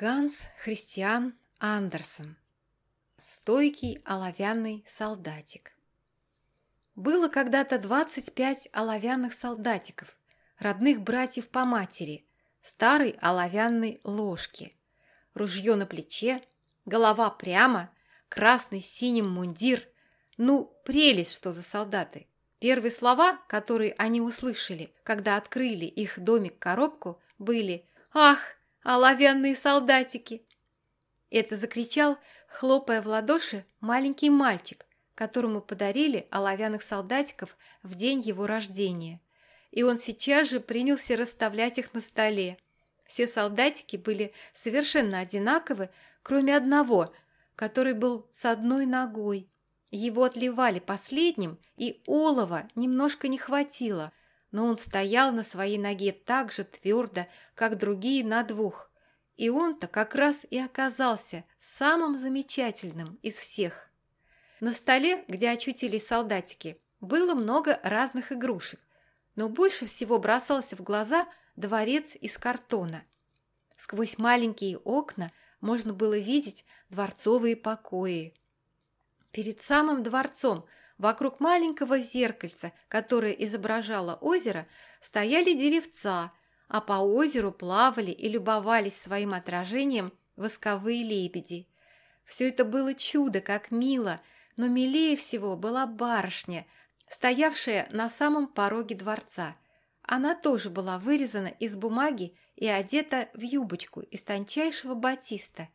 Ганс Христиан Андерсон. Стойкий оловянный солдатик. Было когда-то 25 оловянных солдатиков, родных братьев по матери, старой оловянной ложки. Ружье на плече, голова прямо, красный синим мундир. Ну, прелесть, что за солдаты. Первые слова, которые они услышали, когда открыли их домик-коробку, были «Ах, оловянные солдатики!» Это закричал, хлопая в ладоши, маленький мальчик, которому подарили оловянных солдатиков в день его рождения. И он сейчас же принялся расставлять их на столе. Все солдатики были совершенно одинаковы, кроме одного, который был с одной ногой. Его отливали последним, и олова немножко не хватило, но он стоял на своей ноге так же твердо, как другие на двух. И он-то как раз и оказался самым замечательным из всех. На столе, где очутились солдатики, было много разных игрушек, но больше всего бросался в глаза дворец из картона. Сквозь маленькие окна можно было видеть дворцовые покои. Перед самым дворцом – Вокруг маленького зеркальца, которое изображало озеро, стояли деревца, а по озеру плавали и любовались своим отражением восковые лебеди. Все это было чудо, как мило, но милее всего была барышня, стоявшая на самом пороге дворца. Она тоже была вырезана из бумаги и одета в юбочку из тончайшего батиста.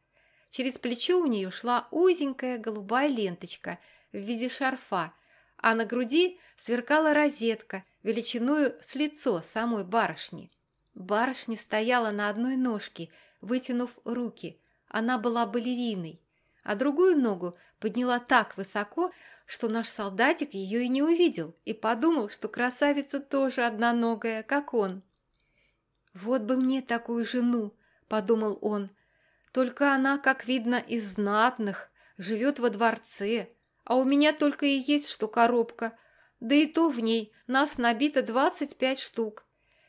Через плечо у нее шла узенькая голубая ленточка – в виде шарфа, а на груди сверкала розетка величиною с лицо самой барышни. Барышня стояла на одной ножке, вытянув руки. Она была балериной, а другую ногу подняла так высоко, что наш солдатик ее и не увидел, и подумал, что красавица тоже одноногая, как он. «Вот бы мне такую жену!» – подумал он. «Только она, как видно, из знатных, живет во дворце, а у меня только и есть что коробка, да и то в ней нас набито двадцать пять штук.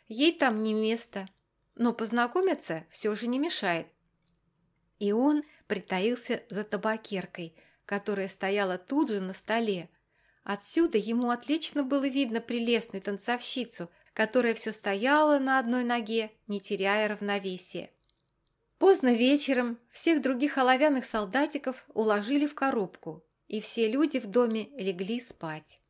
Ей там не место, но познакомиться все же не мешает. И он притаился за табакеркой, которая стояла тут же на столе. Отсюда ему отлично было видно прелестную танцовщицу, которая все стояла на одной ноге, не теряя равновесия. Поздно вечером всех других оловянных солдатиков уложили в коробку, и все люди в доме легли спать.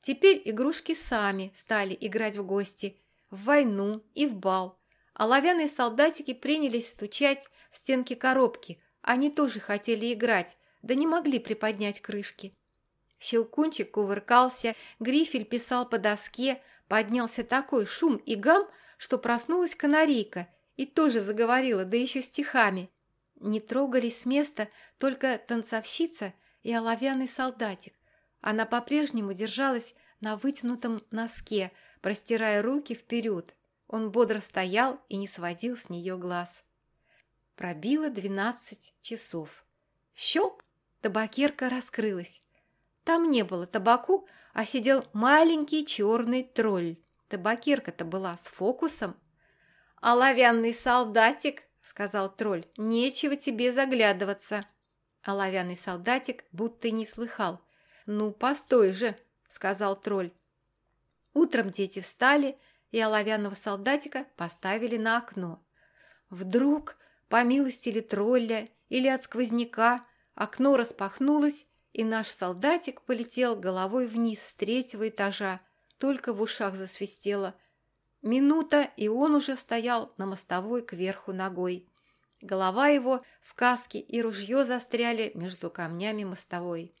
Теперь игрушки сами стали играть в гости, в войну и в бал. Оловянные солдатики принялись стучать в стенки коробки. Они тоже хотели играть, да не могли приподнять крышки. Щелкунчик кувыркался, грифель писал по доске, поднялся такой шум и гам, что проснулась канарейка и тоже заговорила, да еще стихами. Не трогались с места только танцовщица и оловянный солдатик. Она по-прежнему держалась на вытянутом носке, простирая руки вперед. Он бодро стоял и не сводил с нее глаз. Пробило двенадцать часов. Щелк! Табакерка раскрылась. Там не было табаку, а сидел маленький черный тролль. Табакерка-то была с фокусом. «Оловянный солдатик!» — сказал тролль. «Нечего тебе заглядываться!» Оловянный солдатик будто не слыхал. «Ну, постой же!» — сказал тролль. Утром дети встали и оловянного солдатика поставили на окно. Вдруг, по милости ли тролля или от сквозняка, окно распахнулось, и наш солдатик полетел головой вниз с третьего этажа, только в ушах засвистело. Минута, и он уже стоял на мостовой кверху ногой. Голова его в каске и ружье застряли между камнями мостовой.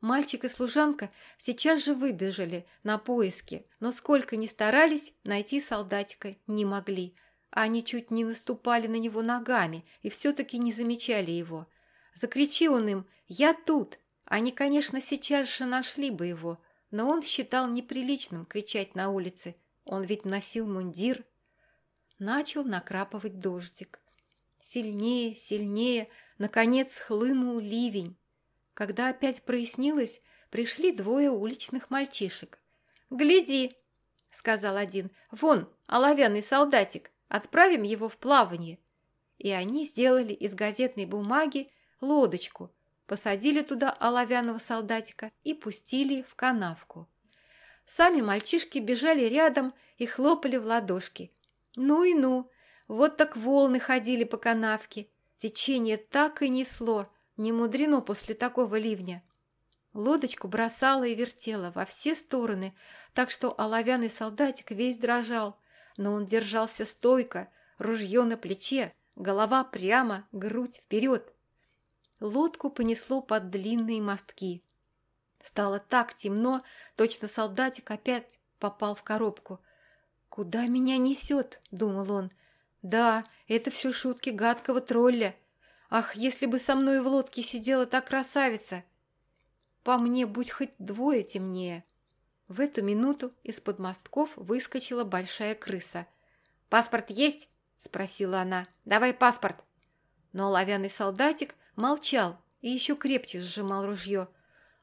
Мальчик и служанка сейчас же выбежали на поиски, но сколько ни старались, найти солдатика не могли. Они чуть не наступали на него ногами и все-таки не замечали его. Закричи он им «Я тут!» Они, конечно, сейчас же нашли бы его, но он считал неприличным кричать на улице. Он ведь носил мундир. Начал накрапывать дождик. Сильнее, сильнее, наконец хлынул ливень. Когда опять прояснилось, пришли двое уличных мальчишек. «Гляди!» — сказал один. «Вон, оловянный солдатик, отправим его в плавание». и они сделали из газетной бумаги лодочку, посадили туда оловянного солдатика и пустили в канавку. Сами мальчишки бежали рядом и хлопали в ладошки. Ну и ну, вот так волны ходили по канавке. Течение так и несло, не мудрено после такого ливня. Лодочку бросала и вертела во все стороны, так что оловянный солдатик весь дрожал, но он держался стойко, ружье на плече, голова прямо, грудь вперед. Лодку понесло под длинные мостки. Стало так темно, точно солдатик опять попал в коробку. «Куда меня несет?» — думал он. «Да, это все шутки гадкого тролля. Ах, если бы со мной в лодке сидела та красавица! По мне будь хоть двое темнее!» В эту минуту из-под мостков выскочила большая крыса. «Паспорт есть?» — спросила она. «Давай паспорт!» Но оловянный солдатик молчал и еще крепче сжимал ружье.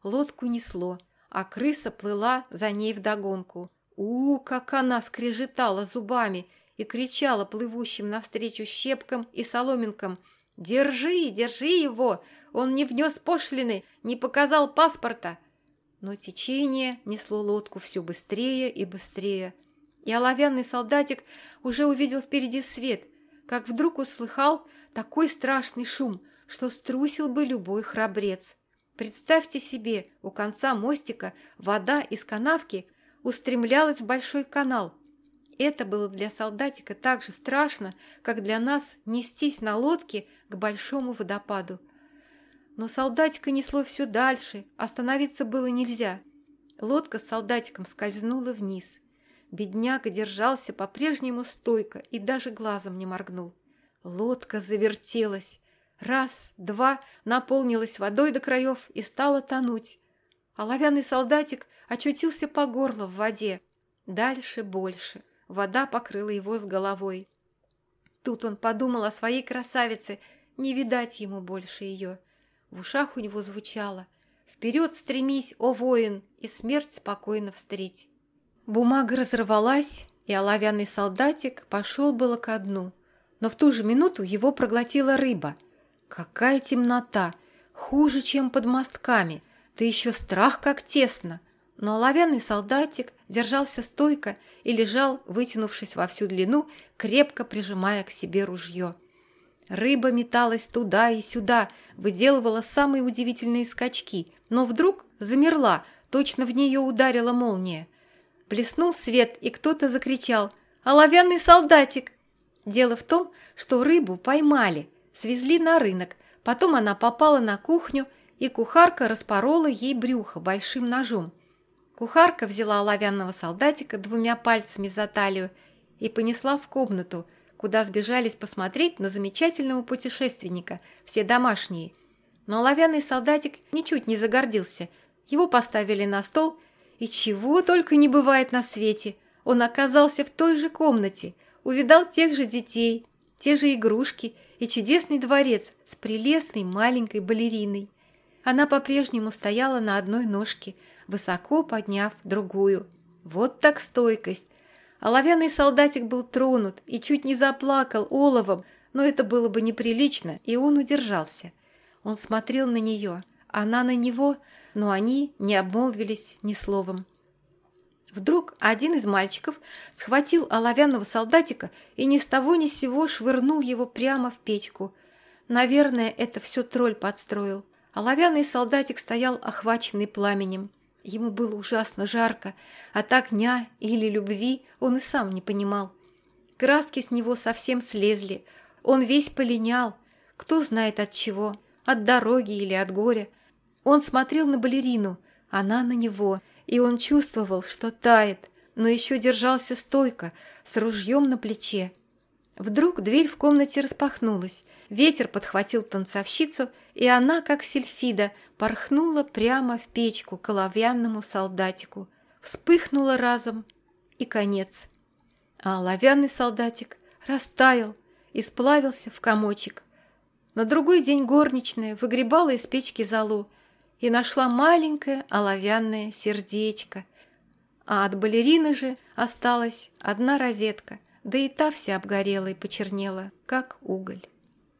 Лодку несло, а крыса плыла за ней вдогонку. У, как она скрежетала зубами и кричала плывущим навстречу щепкам и соломинкам. «Держи, держи его! Он не внес пошлины, не показал паспорта!» Но течение несло лодку все быстрее и быстрее. И оловянный солдатик уже увидел впереди свет, как вдруг услыхал такой страшный шум, что струсил бы любой храбрец. Представьте себе, у конца мостика вода из канавки устремлялась в большой канал. Это было для солдатика так же страшно, как для нас нестись на лодке к большому водопаду. Но солдатика несло все дальше, остановиться было нельзя. Лодка с солдатиком скользнула вниз. Бедняга держался по-прежнему стойко и даже глазом не моргнул. Лодка завертелась. Раз, два, наполнилась водой до краев и стала тонуть. Оловянный солдатик очутился по горло в воде. Дальше больше. Вода покрыла его с головой. Тут он подумал о своей красавице, не видать ему больше ее. В ушах у него звучало «Вперед стремись, о воин, и смерть спокойно встреть». Бумага разорвалась, и оловянный солдатик пошел было ко дну. Но в ту же минуту его проглотила рыба — Какая темнота! Хуже, чем под мостками. Да еще страх как тесно. Но оловянный солдатик держался стойко и лежал, вытянувшись во всю длину, крепко прижимая к себе ружье. Рыба металась туда и сюда, выделывала самые удивительные скачки, но вдруг замерла, точно в нее ударила молния. Блеснул свет, и кто-то закричал «Оловянный солдатик!». Дело в том, что рыбу поймали, свезли на рынок, потом она попала на кухню, и кухарка распорола ей брюхо большим ножом. Кухарка взяла оловянного солдатика двумя пальцами за талию и понесла в комнату, куда сбежались посмотреть на замечательного путешественника, все домашние. Но оловянный солдатик ничуть не загордился. Его поставили на стол, и чего только не бывает на свете. Он оказался в той же комнате, увидал тех же детей, те же игрушки и чудесный дворец с прелестной маленькой балериной. Она по-прежнему стояла на одной ножке, высоко подняв другую. Вот так стойкость! Оловянный солдатик был тронут и чуть не заплакал оловом, но это было бы неприлично, и он удержался. Он смотрел на нее, она на него, но они не обмолвились ни словом. Вдруг один из мальчиков схватил оловянного солдатика и ни с того ни с сего швырнул его прямо в печку. Наверное, это все тролль подстроил. Оловянный солдатик стоял охваченный пламенем. Ему было ужасно жарко, от огня или любви он и сам не понимал. Краски с него совсем слезли, он весь полинял, кто знает от чего, от дороги или от горя. Он смотрел на балерину, она на него — и он чувствовал, что тает, но еще держался стойко, с ружьем на плече. Вдруг дверь в комнате распахнулась, ветер подхватил танцовщицу, и она, как сельфида, порхнула прямо в печку к оловянному солдатику. Вспыхнула разом, и конец. А оловянный солдатик растаял и сплавился в комочек. На другой день горничная выгребала из печки золу, и нашла маленькое оловянное сердечко. А от балерины же осталась одна розетка, да и та вся обгорела и почернела, как уголь.